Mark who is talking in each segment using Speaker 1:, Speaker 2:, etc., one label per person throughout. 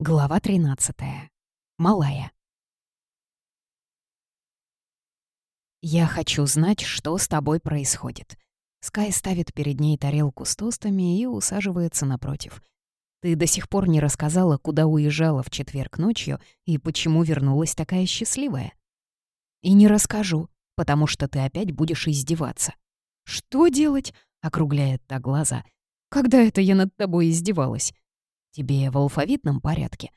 Speaker 1: Глава 13. Малая. «Я хочу знать, что с тобой происходит». Скай ставит перед ней тарелку с тостами и усаживается напротив. «Ты до сих пор не рассказала, куда уезжала в четверг ночью и почему вернулась такая счастливая?» «И не расскажу, потому что ты опять будешь издеваться». «Что делать?» — округляет та глаза. «Когда это я над тобой издевалась?» Тебе в алфавитном порядке?»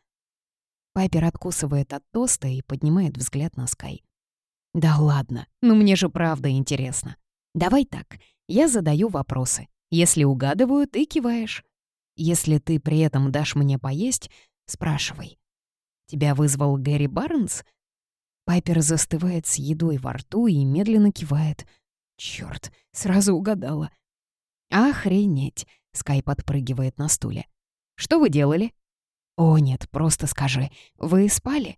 Speaker 1: Пайпер откусывает от тоста и поднимает взгляд на Скай. «Да ладно, ну мне же правда интересно. Давай так, я задаю вопросы. Если угадываю, ты киваешь. Если ты при этом дашь мне поесть, спрашивай. Тебя вызвал Гэри Барнс?» Пайпер застывает с едой во рту и медленно кивает. Черт, сразу угадала. «Охренеть!» — Скай подпрыгивает на стуле. Что вы делали?» «О, нет, просто скажи. Вы спали?»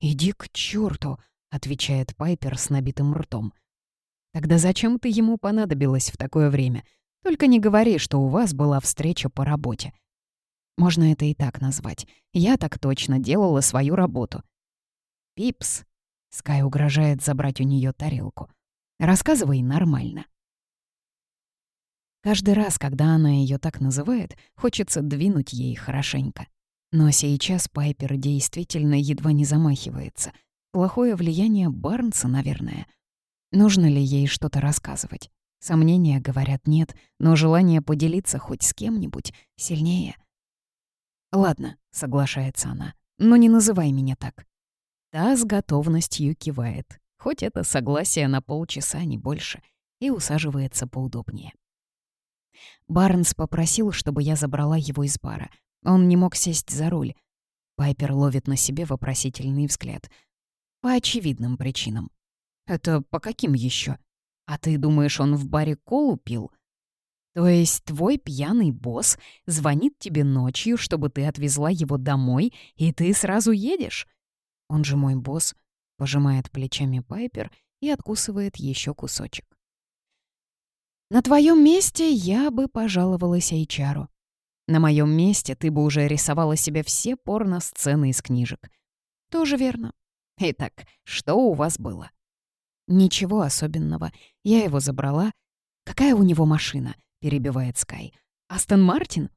Speaker 1: «Иди к черту, отвечает Пайпер с набитым ртом. «Тогда зачем ты ему понадобилась в такое время? Только не говори, что у вас была встреча по работе». Можно это и так назвать. Я так точно делала свою работу. «Пипс», — Скай угрожает забрать у нее тарелку. «Рассказывай нормально». Каждый раз, когда она ее так называет, хочется двинуть ей хорошенько. Но сейчас Пайпер действительно едва не замахивается. Плохое влияние Барнса, наверное. Нужно ли ей что-то рассказывать? Сомнения говорят нет, но желание поделиться хоть с кем-нибудь сильнее. «Ладно», — соглашается она, — «но не называй меня так». Та с готовностью кивает, хоть это согласие на полчаса, не больше, и усаживается поудобнее. Барнс попросил, чтобы я забрала его из бара. Он не мог сесть за руль. Пайпер ловит на себе вопросительный взгляд. По очевидным причинам. Это по каким еще? А ты думаешь, он в баре колу пил? То есть твой пьяный босс звонит тебе ночью, чтобы ты отвезла его домой, и ты сразу едешь? Он же мой босс, пожимает плечами Пайпер и откусывает еще кусочек. На твоем месте я бы пожаловалась Эйчару. На моем месте ты бы уже рисовала себе все порно-сцены из книжек. Тоже верно. Итак, что у вас было? Ничего особенного. Я его забрала. Какая у него машина? Перебивает Скай. Астон Мартин?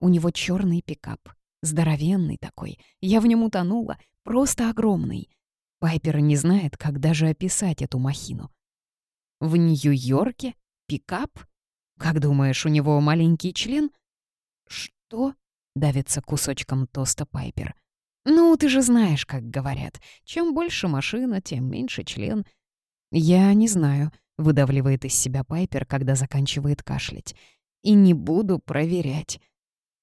Speaker 1: У него черный пикап. Здоровенный такой. Я в нем утонула. Просто огромный. Пайпер не знает, как даже описать эту махину. В Нью-Йорке Пикап? Как думаешь, у него маленький член? Что? Давится кусочком тоста Пайпер. Ну, ты же знаешь, как говорят. Чем больше машина, тем меньше член. Я не знаю, выдавливает из себя Пайпер, когда заканчивает кашлять. И не буду проверять.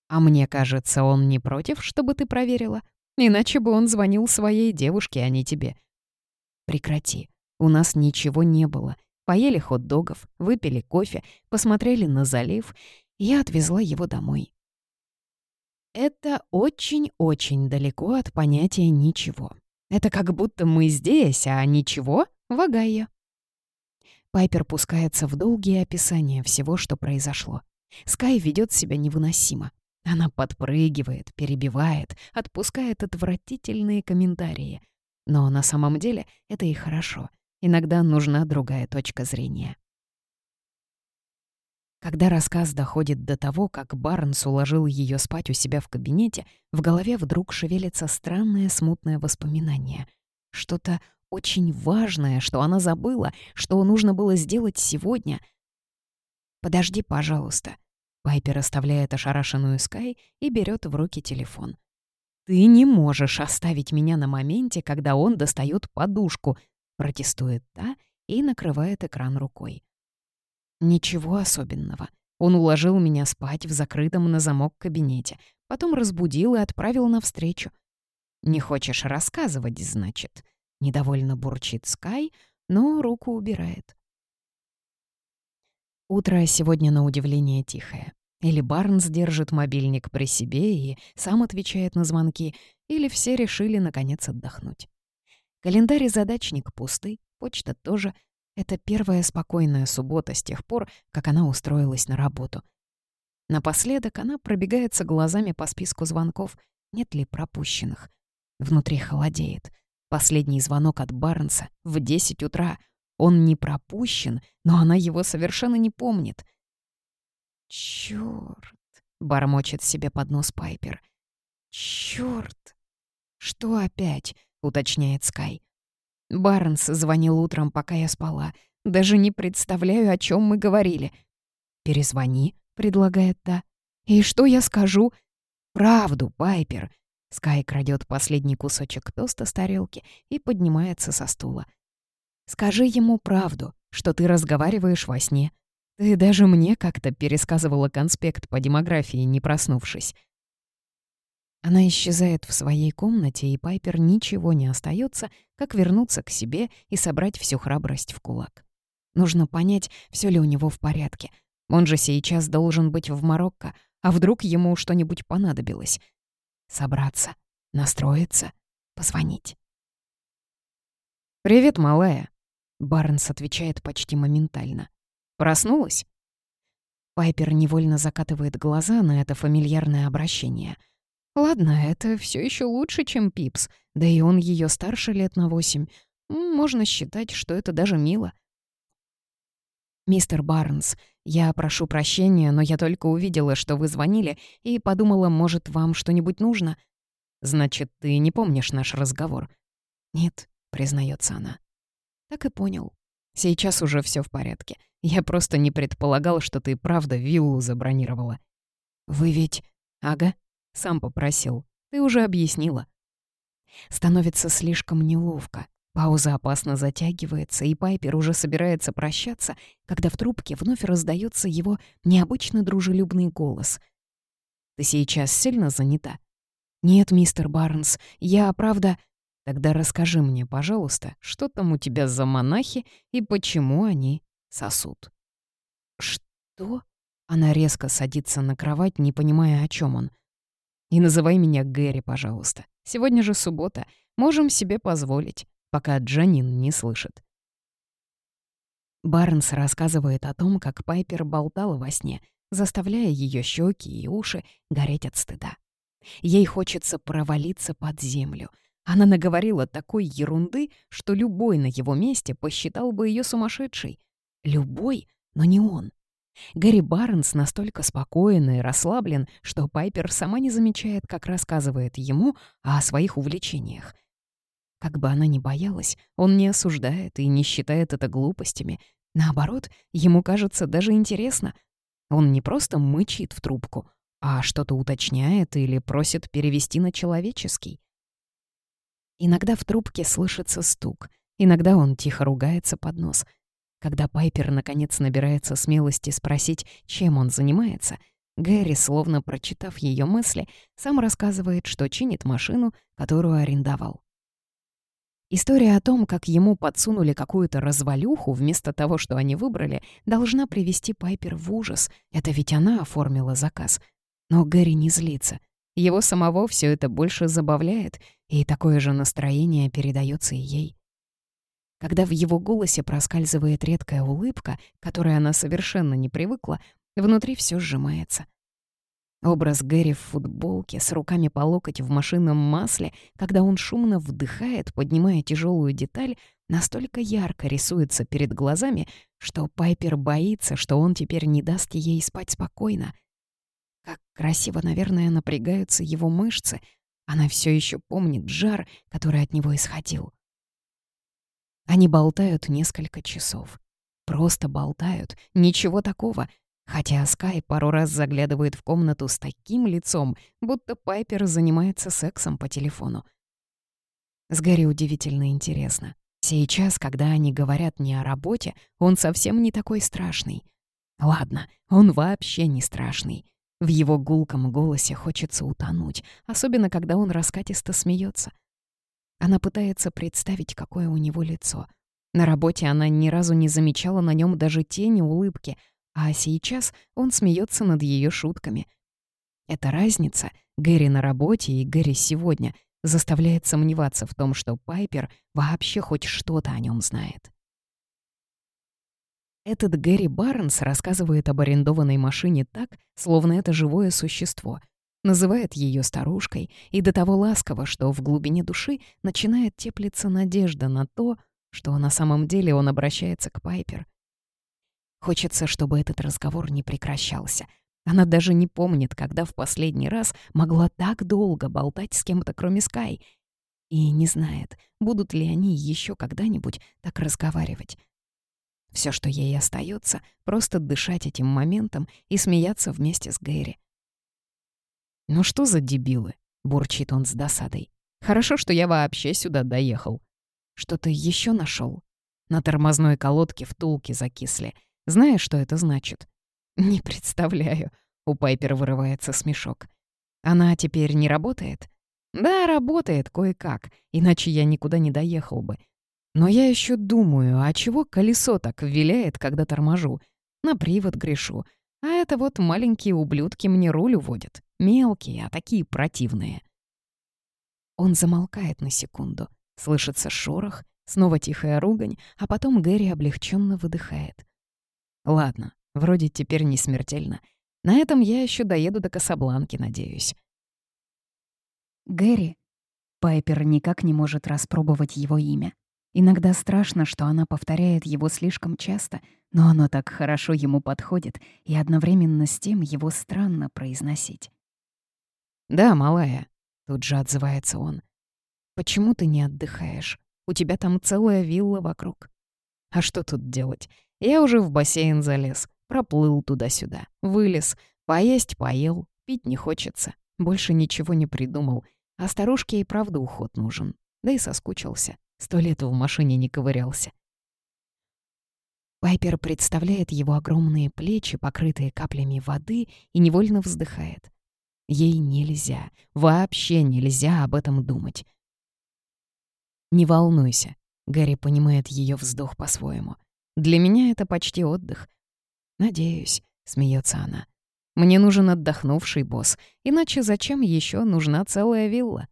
Speaker 1: А мне кажется, он не против, чтобы ты проверила. Иначе бы он звонил своей девушке, а не тебе. Прекрати. У нас ничего не было. Поели хот-догов, выпили кофе, посмотрели на залив. Я отвезла его домой. Это очень-очень далеко от понятия «ничего». Это как будто мы здесь, а ничего — в Огайо. Пайпер пускается в долгие описания всего, что произошло. Скай ведет себя невыносимо. Она подпрыгивает, перебивает, отпускает отвратительные комментарии. Но на самом деле это и хорошо — Иногда нужна другая точка зрения. Когда рассказ доходит до того, как Барнс уложил ее спать у себя в кабинете, в голове вдруг шевелится странное смутное воспоминание. Что-то очень важное, что она забыла, что нужно было сделать сегодня. «Подожди, пожалуйста». Пайпер оставляет ошарашенную Скай и берет в руки телефон. «Ты не можешь оставить меня на моменте, когда он достает подушку», Протестует та и накрывает экран рукой. Ничего особенного. Он уложил меня спать в закрытом на замок кабинете, потом разбудил и отправил навстречу. «Не хочешь рассказывать, значит?» Недовольно бурчит Скай, но руку убирает. Утро сегодня на удивление тихое. Или Барнс держит мобильник при себе и сам отвечает на звонки, или все решили, наконец, отдохнуть. Календарь и задачник пусты, почта тоже. Это первая спокойная суббота с тех пор, как она устроилась на работу. Напоследок она пробегается глазами по списку звонков. Нет ли пропущенных? Внутри холодеет. Последний звонок от Барнса в 10 утра. Он не пропущен, но она его совершенно не помнит. «Чёрт!» — бормочет себе под нос Пайпер. «Чёрт!» «Что опять?» — уточняет Скай. Барнс звонил утром, пока я спала. Даже не представляю, о чем мы говорили. «Перезвони», — предлагает та. «И что я скажу?» «Правду, Пайпер», Скай крадет последний кусочек тоста с тарелки и поднимается со стула. «Скажи ему правду, что ты разговариваешь во сне. Ты даже мне как-то пересказывала конспект по демографии, не проснувшись». Она исчезает в своей комнате, и Пайпер ничего не остается, как вернуться к себе и собрать всю храбрость в кулак. Нужно понять, все ли у него в порядке. Он же сейчас должен быть в Марокко, а вдруг ему что-нибудь понадобилось — собраться, настроиться, позвонить. «Привет, малая», — Барнс отвечает почти моментально. «Проснулась?» Пайпер невольно закатывает глаза на это фамильярное обращение. Ладно, это все еще лучше, чем Пипс, да и он ее старше лет на восемь. Можно считать, что это даже мило. «Мистер Барнс, я прошу прощения, но я только увидела, что вы звонили, и подумала, может, вам что-нибудь нужно?» «Значит, ты не помнишь наш разговор?» «Нет», — признается она. «Так и понял. Сейчас уже все в порядке. Я просто не предполагал, что ты правда виллу забронировала». «Вы ведь...» «Ага, сам попросил. Ты уже объяснила». Становится слишком неловко. Пауза опасно затягивается, и Пайпер уже собирается прощаться, когда в трубке вновь раздается его необычно дружелюбный голос. «Ты сейчас сильно занята?» «Нет, мистер Барнс, я, правда...» «Тогда расскажи мне, пожалуйста, что там у тебя за монахи и почему они сосут?» «Что?» Она резко садится на кровать, не понимая, о чем он. «И называй меня Гэри, пожалуйста. Сегодня же суббота. Можем себе позволить пока Джанин не слышит. Барнс рассказывает о том, как Пайпер болтала во сне, заставляя ее щеки и уши гореть от стыда. Ей хочется провалиться под землю. Она наговорила такой ерунды, что любой на его месте посчитал бы ее сумасшедшей. Любой, но не он. Гэри Барнс настолько спокоен и расслаблен, что Пайпер сама не замечает, как рассказывает ему о своих увлечениях. Как бы она ни боялась, он не осуждает и не считает это глупостями. Наоборот, ему кажется даже интересно. Он не просто мычит в трубку, а что-то уточняет или просит перевести на человеческий. Иногда в трубке слышится стук, иногда он тихо ругается под нос. Когда Пайпер наконец набирается смелости спросить, чем он занимается, Гэри, словно прочитав ее мысли, сам рассказывает, что чинит машину, которую арендовал. История о том, как ему подсунули какую-то развалюху вместо того, что они выбрали, должна привести Пайпер в ужас. Это ведь она оформила заказ. Но Гэри не злится. Его самого все это больше забавляет, и такое же настроение передается и ей. Когда в его голосе проскальзывает редкая улыбка, которой она совершенно не привыкла, внутри все сжимается. Образ Гэри в футболке, с руками по локоть в машинном масле, когда он шумно вдыхает, поднимая тяжелую деталь, настолько ярко рисуется перед глазами, что Пайпер боится, что он теперь не даст ей спать спокойно. Как красиво, наверное, напрягаются его мышцы. Она все еще помнит жар, который от него исходил. Они болтают несколько часов. Просто болтают, ничего такого — Хотя Скай пару раз заглядывает в комнату с таким лицом, будто Пайпер занимается сексом по телефону. С Гарри удивительно интересно. Сейчас, когда они говорят не о работе, он совсем не такой страшный. Ладно, он вообще не страшный. В его гулком голосе хочется утонуть, особенно когда он раскатисто смеется. Она пытается представить, какое у него лицо. На работе она ни разу не замечала на нем даже тени улыбки — а сейчас он смеется над ее шутками. Эта разница, Гэри на работе и Гэри сегодня, заставляет сомневаться в том, что Пайпер вообще хоть что-то о нем знает. Этот Гэри Барнс рассказывает об арендованной машине так, словно это живое существо. Называет ее старушкой и до того ласково, что в глубине души начинает теплиться надежда на то, что на самом деле он обращается к Пайпер. Хочется, чтобы этот разговор не прекращался. Она даже не помнит, когда в последний раз могла так долго болтать с кем-то, кроме Скай, и не знает, будут ли они еще когда-нибудь так разговаривать. Все, что ей остается, просто дышать этим моментом и смеяться вместе с Гэри. «Ну что за дебилы?» — бурчит он с досадой. «Хорошо, что я вообще сюда доехал. Что-то еще нашел? На тормозной колодке втулки закисли. Знаешь, что это значит?» «Не представляю», — у Пайпер вырывается смешок. «Она теперь не работает?» «Да, работает кое-как, иначе я никуда не доехал бы. Но я еще думаю, а чего колесо так виляет, когда торможу? На привод грешу. А это вот маленькие ублюдки мне руль уводят. Мелкие, а такие противные. Он замолкает на секунду. Слышится шорох, снова тихая ругань, а потом Гэри облегченно выдыхает. Ладно, вроде теперь не смертельно. На этом я еще доеду до Касабланки, надеюсь.
Speaker 2: Гэри. Пайпер никак не может распробовать его имя. Иногда страшно, что она повторяет его слишком часто, но оно так хорошо ему подходит, и одновременно с тем его странно произносить.
Speaker 1: «Да, малая», — тут же отзывается он. «Почему ты не отдыхаешь? У тебя там целая вилла вокруг». «А что тут делать? Я уже в бассейн залез, проплыл туда-сюда, вылез, поесть поел, пить не хочется, больше ничего не придумал, а старушке и правда уход нужен, да и соскучился». Сто лет в машине не ковырялся. Пайпер представляет его огромные плечи, покрытые каплями воды, и невольно вздыхает. Ей нельзя, вообще нельзя об этом думать. «Не волнуйся», — Гарри понимает ее вздох по-своему. «Для меня это почти отдых». «Надеюсь», — смеется она. «Мне нужен отдохнувший босс, иначе зачем еще нужна целая вилла?»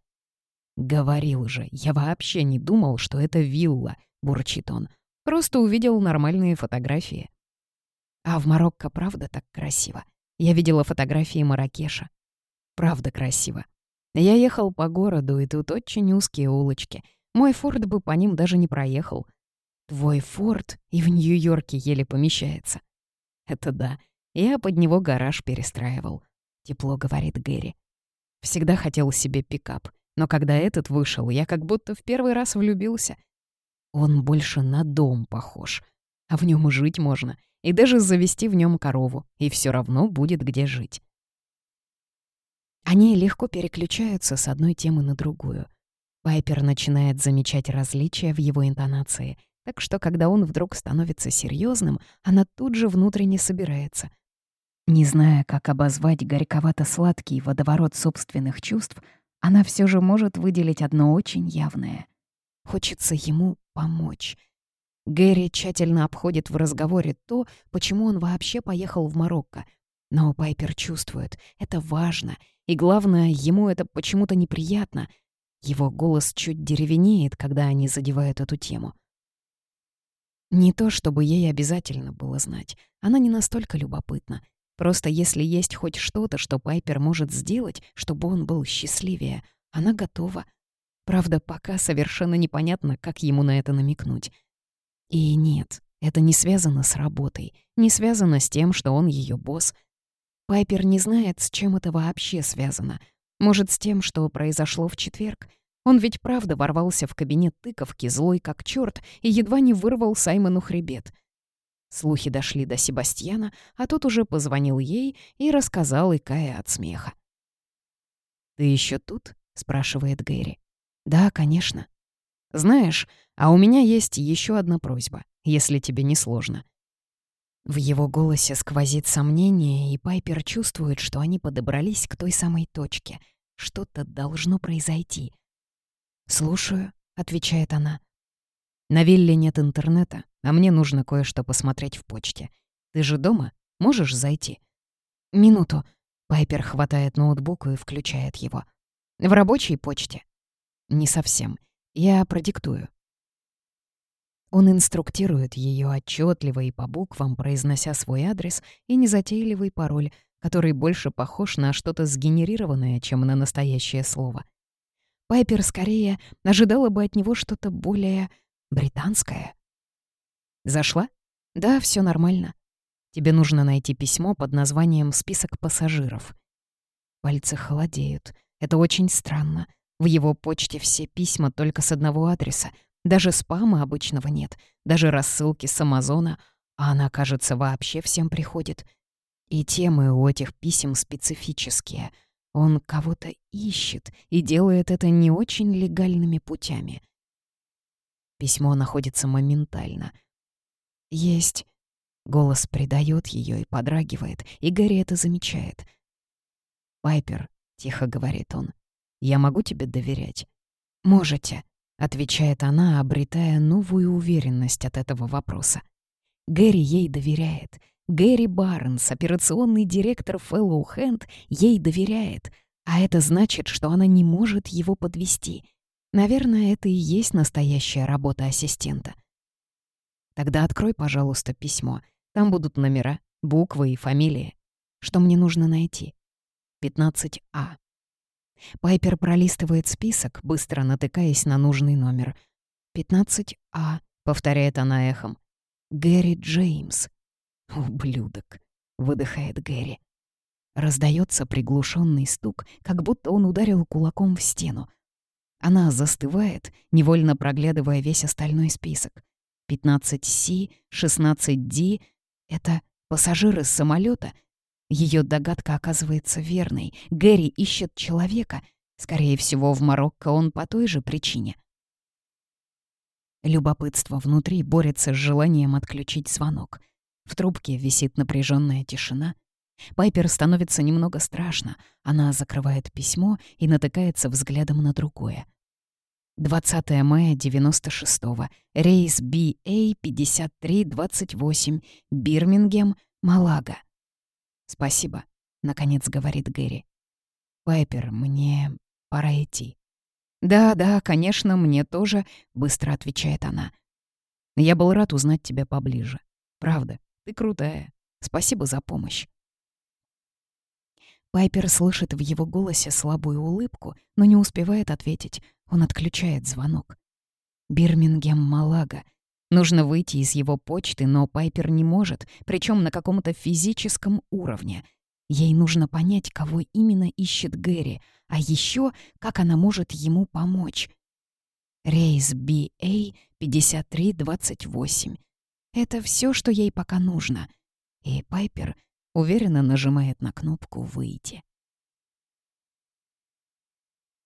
Speaker 1: «Говорил же, я вообще не думал, что это вилла», — бурчит он. «Просто увидел нормальные фотографии». А в Марокко правда так красиво. Я видела фотографии Маракеша. Правда красиво. Я ехал по городу, и тут очень узкие улочки. Мой форт бы по ним даже не проехал. Твой форт и в Нью-Йорке еле помещается. Это да, я под него гараж перестраивал. Тепло говорит Гэри. Всегда хотел себе пикап — но когда этот вышел, я как будто в первый раз влюбился. Он больше на дом похож, а в нем и жить можно, и даже завести в нем корову, и все равно будет где жить. Они легко переключаются с одной темы на другую. Пайпер начинает замечать различия в его интонации, так что когда он вдруг становится серьезным, она тут же внутренне собирается. Не зная, как обозвать горьковато-сладкий водоворот собственных чувств, она все же может выделить одно очень явное. Хочется ему помочь. Гэри тщательно обходит в разговоре то, почему он вообще поехал в Марокко. Но Пайпер чувствует, это важно, и главное, ему это почему-то неприятно. Его голос чуть деревенеет, когда они задевают эту тему. Не то, чтобы ей обязательно было знать. Она не настолько любопытна. Просто если есть хоть что-то, что Пайпер может сделать, чтобы он был счастливее, она готова. Правда, пока совершенно непонятно, как ему на это намекнуть. И нет, это не связано с работой, не связано с тем, что он ее босс. Пайпер не знает, с чем это вообще связано. Может, с тем, что произошло в четверг? Он ведь правда ворвался в кабинет тыковки, злой как черт, и едва не вырвал Саймону хребет. Слухи дошли до Себастьяна, а тот уже позвонил ей и рассказал, икая от смеха. «Ты еще тут?» — спрашивает Гэри. «Да, конечно». «Знаешь, а у меня есть еще одна просьба, если тебе не сложно». В его голосе сквозит сомнение, и Пайпер чувствует, что они подобрались к той самой точке. Что-то должно произойти. «Слушаю», — отвечает она. На вилле нет интернета, а мне нужно кое-что посмотреть в почте. Ты же дома? Можешь зайти?» «Минуту». Пайпер хватает ноутбук и включает его. «В рабочей почте?» «Не совсем. Я продиктую». Он инструктирует ее отчетливо и по буквам, произнося свой адрес и незатейливый пароль, который больше похож на что-то сгенерированное, чем на настоящее слово. Пайпер скорее ожидала бы от него что-то более британское. «Зашла? Да, все нормально. Тебе нужно найти письмо под названием «Список пассажиров». Пальцы холодеют. Это очень странно. В его почте все письма только с одного адреса. Даже спама обычного нет, даже рассылки с Амазона, а она, кажется, вообще всем приходит. И темы у этих писем специфические. Он кого-то ищет и делает это не очень легальными путями. Письмо находится моментально. «Есть». Голос предает ее и подрагивает, и Гэри это замечает. «Пайпер», — тихо говорит он, я могу тебе доверять?» «Можете», — отвечает она, обретая новую уверенность от этого вопроса. Гэри ей доверяет. Гэри Барнс, операционный директор Fellow Hand, ей доверяет. А это значит, что она не может его подвести. Наверное, это и есть настоящая работа ассистента. Тогда открой, пожалуйста, письмо. Там будут номера, буквы и фамилии. Что мне нужно найти? 15А. Пайпер пролистывает список, быстро натыкаясь на нужный номер. «15А», — повторяет она эхом. «Гэри Джеймс». «Ублюдок», — выдыхает Гэри. Раздается приглушенный стук, как будто он ударил кулаком в стену. Она застывает, невольно проглядывая весь остальной список. 15С, 16Д — это пассажиры самолета, ее догадка оказывается верной. Гэри ищет человека. Скорее всего, в Марокко он по той же причине. Любопытство внутри борется с желанием отключить звонок. В трубке висит напряженная тишина. Пайпер становится немного страшно. Она закрывает письмо и натыкается взглядом на другое. 20 мая 96-го. Рейс BA 5328. Бирмингем, Малага. «Спасибо», — наконец говорит Гэри. «Пайпер, мне пора идти». «Да, да, конечно, мне тоже», — быстро отвечает она. «Я был рад узнать тебя поближе. Правда, ты крутая. Спасибо за помощь». Пайпер слышит в его голосе слабую улыбку, но не успевает ответить. Он отключает звонок. Бирмингем Малага. Нужно выйти из его почты, но Пайпер не может, причем на каком-то физическом уровне. Ей нужно понять, кого именно ищет Гэри, а еще как она может ему помочь. Рейс BA 5328. Это все, что ей пока нужно. И Пайпер уверенно нажимает на кнопку «Выйти».